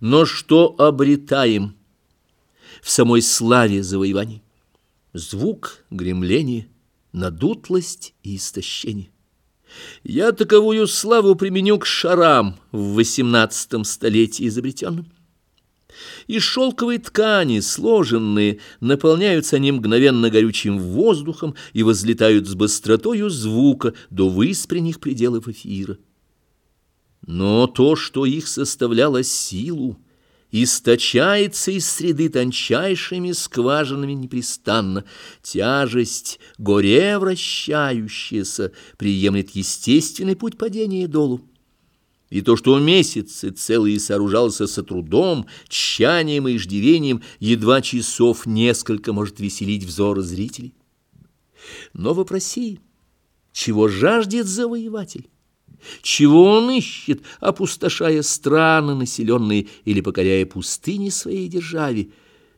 Но что обретаем в самой славе завоеваний? Звук, гремление, надутлость и истощение. Я таковую славу применю к шарам в восемнадцатом столетии изобретенным. И шелковые ткани, сложенные, наполняются они мгновенно горючим воздухом и возлетают с быстротою звука до выспренних пределов эфира. Но то, что их составляло силу, источается из среды тончайшими скважинами непрестанно. Тяжесть, горе вращающаяся, приемлет естественный путь падения долу. И то, что месяцы целые сооружался со трудом, тщанием и иждивением, едва часов несколько может веселить взоры зрителей. Но вопроси, чего жаждет завоеватель? Чего он ищет, опустошая страны населенные или покоряя пустыни своей державе?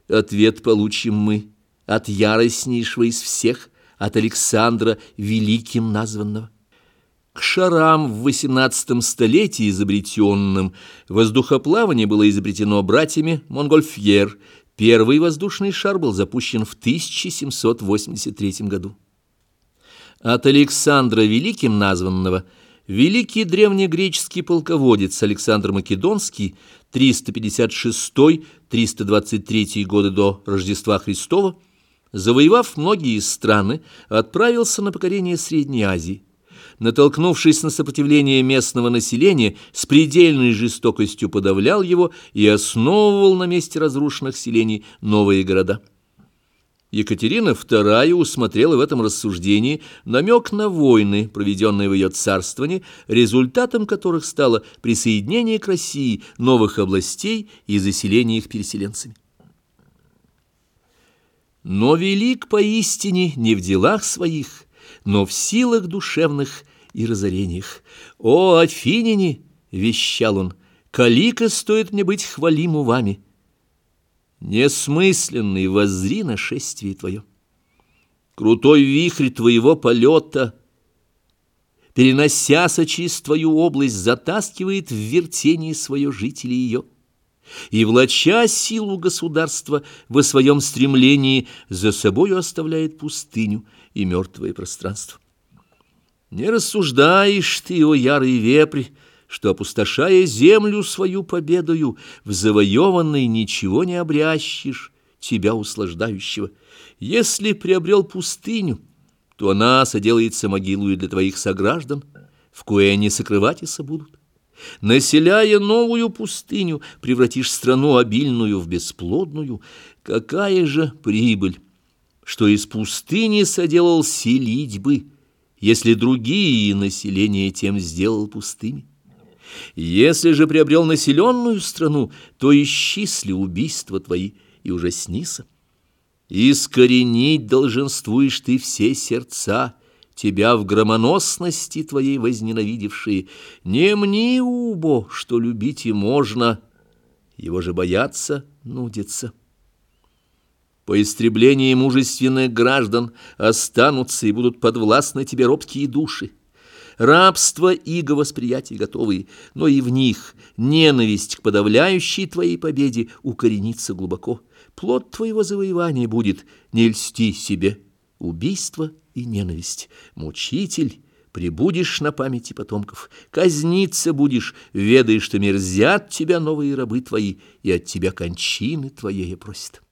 Ответ получим мы от яростнейшего из всех, от Александра Великим названного. К шарам в XVIII столетии изобретенным воздухоплавание было изобретено братьями Монгольфьер. Первый воздушный шар был запущен в 1783 году. От Александра Великим названного – Великий древнегреческий полководец Александр Македонский 356-323 годы до Рождества Христова, завоевав многие страны, отправился на покорение Средней Азии. Натолкнувшись на сопротивление местного населения, с предельной жестокостью подавлял его и основывал на месте разрушенных селений новые города. Екатерина II усмотрела в этом рассуждении намек на войны, проведенные в ее царствовании, результатом которых стало присоединение к России новых областей и заселение их переселенцами. Но велик поистине не в делах своих, но в силах душевных и разорениях. «О, Афиняне!» — вещал он, — «калика стоит мне быть хвалиму вами» Несмысленный воззри на шествие твое. Крутой вихрь твоего полета, переносяся через твою область, затаскивает в вертение свое жители ее. И, влача силу государства во своем стремлении, за собою оставляет пустыню и мертвое пространство. Не рассуждаешь ты, о ярый вепрь, что, опустошая землю свою победою, в завоеванной ничего не обрящешь, тебя услаждающего. Если приобрел пустыню, то она соделается могилою для твоих сограждан, в кое они сокрыватися будут. Населяя новую пустыню, превратишь страну обильную в бесплодную. Какая же прибыль, что из пустыни соделал селить бы, если другие населения тем сделал пустыми? Если же приобрел населенную страну, то исчисли убийства твои и ужаснися. Искоренить долженствуешь ты все сердца, тебя в громоносности твоей возненавидевшие. Не мни, убо, что любить и можно, его же бояться нудится. По истреблении мужественных граждан останутся и будут подвластны тебе робкие души. Рабство иго восприятий готовые, но и в них ненависть к подавляющей твоей победе укоренится глубоко. Плод твоего завоевания будет «не льсти себе» убийство и ненависть. Мучитель, прибудешь на памяти потомков, казниться будешь, ведая, что мерзят тебя новые рабы твои, и от тебя кончины твоей просят.